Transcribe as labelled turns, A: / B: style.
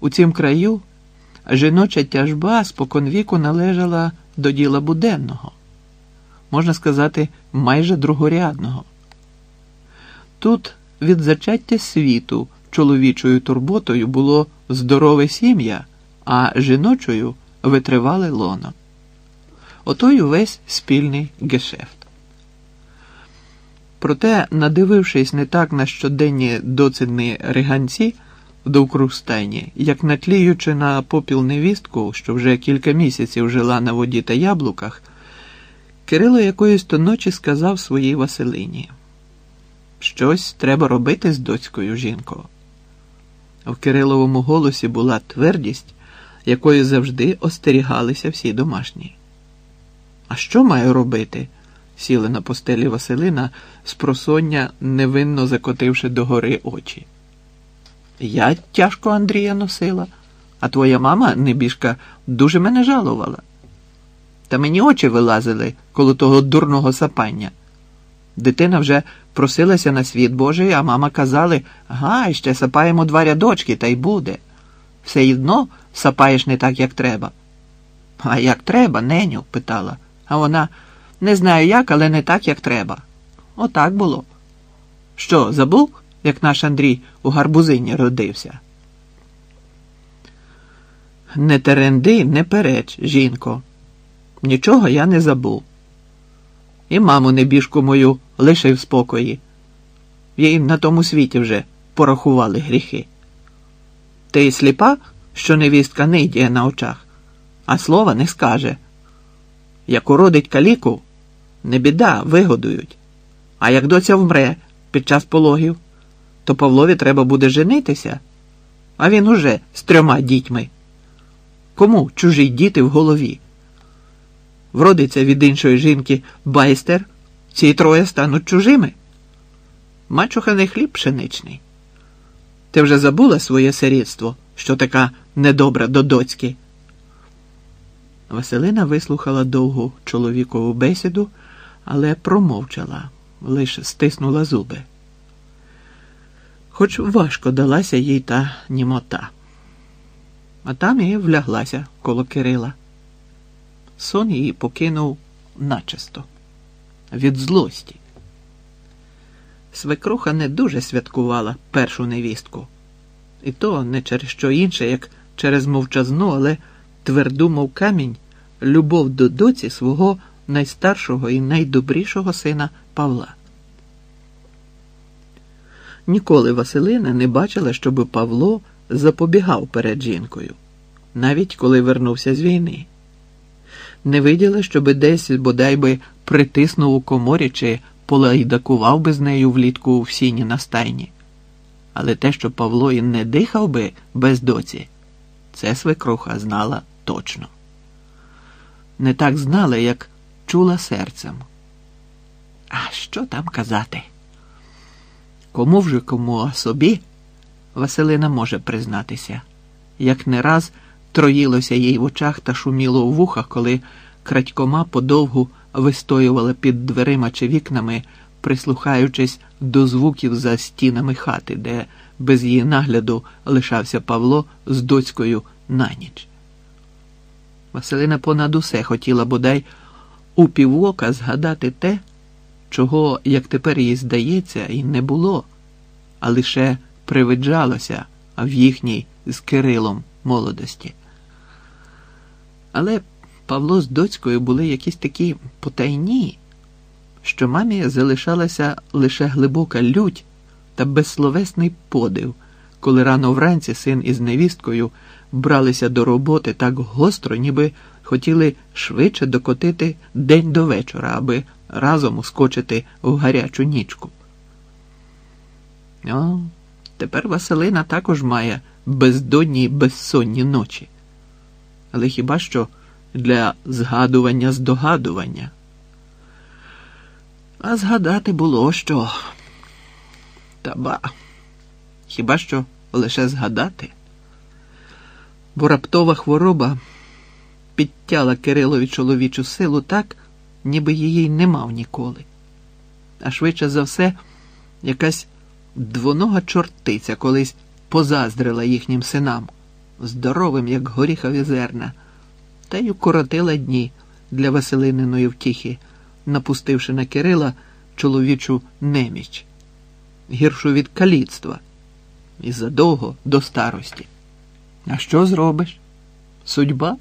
A: у цім краю жіноча тяжба споконвіку належала до діла буденного, можна сказати, майже другорядного. Тут від зачаття світу чоловічою турботою було здорове сім'я, а жіночою витривале лоно. Ото й увесь спільний гешефт. Проте, надивившись не так на щоденні доцідні риганці в довкрустайні, як натліючи на попіл невістку, що вже кілька місяців жила на воді та яблуках, Кирило якоїсь то ночі сказав своїй Василині: Щось треба робити з доцькою жінкою. В Кириловому голосі була твердість, якої завжди остерігалися всі домашні. А що маю робити? сіли на постелі Василина з просоння, невинно закотивши догори очі. Я тяжко Андрія носила, а твоя мама, небіжка, дуже мене жалувала. Та мені очі вилазили коло того дурного сапання. Дитина вже просилася на світ Божий, а мама казали, гай, ще сапаємо два рядочки, та й буде. Все одно сапаєш не так, як треба. А як треба, неню? питала. А вона не знаю як, але не так, як треба. Отак було. Що, забув, як наш Андрій у гарбузині родився? Не теренди, не переч, жінко. Нічого я не забув. І маму небіжку мою лишив в спокої. Їй на тому світі вже порахували гріхи. Ти сліпа, що невістка не йде на очах, а слова не скаже. Як уродить каліку, не біда, вигодують. А як доця вмре під час пологів, то Павлові треба буде женитися, а він уже з трьома дітьми. Кому чужі діти в голові? Вродиться від іншої жінки байстер, ці троє стануть чужими. Мачуха не хліб пшеничний. Ти вже забула своє сирітство, що така недобра до доцьки? Василина вислухала довгу чоловікову бесіду, але промовчала, лише стиснула зуби. Хоч важко далася їй та німота, а там і вляглася коло Кирила. Сон її покинув начисто від злості. Свекруха не дуже святкувала першу невістку, і то не через що інше, як через мовчазну, але тверду, мов камінь, любов до доці свого найстаршого і найдобрішого сина Павла. Ніколи Василина не бачила, щоби Павло запобігав перед жінкою, навіть коли вернувся з війни. Не виділа, щоби десь бодай би притиснув у коморі чи полайдакував би з нею влітку в сіні на стайні. Але те, що Павло і не дихав би без доці, це свекруха знала точно. Не так знала, як чула серцем. А що там казати? Кому вже кому а собі Василина може признатися, як не раз троїлося їй в очах та шуміло у вухах, коли крадькома подовгу вистоювала під дверима чи вікнами, прислухаючись до звуків за стінами хати, де без її нагляду лишався Павло з доцькою на ніч. Василина понад усе хотіла бодай у півока згадати те, чого, як тепер їй здається, і не було, а лише привиджалося в їхній з Кирилом молодості. Але Павло з доцькою були якісь такі потайні, що мамі залишалася лише глибока лють та безсловесний подив, коли рано вранці син із невісткою бралися до роботи так гостро, ніби хотіли швидше докотити день до вечора, аби разом ускочити в гарячу нічку. О, тепер Василина також має бездонні й безсонні ночі. Але хіба що для згадування здогадування? А згадати було що? Та ба, хіба що лише згадати? Бо раптова хвороба підтяла Кирилові чоловічу силу так, ніби її не мав ніколи. А швидше за все, якась двонога чортиця колись позаздрила їхнім синам, здоровим, як горіхові зерна, та й укоротила дні для Василининої втіхи, напустивши на Кирила чоловічу неміч, гіршу від каліцтва і задовго до старості. А що зробиш? Судьба?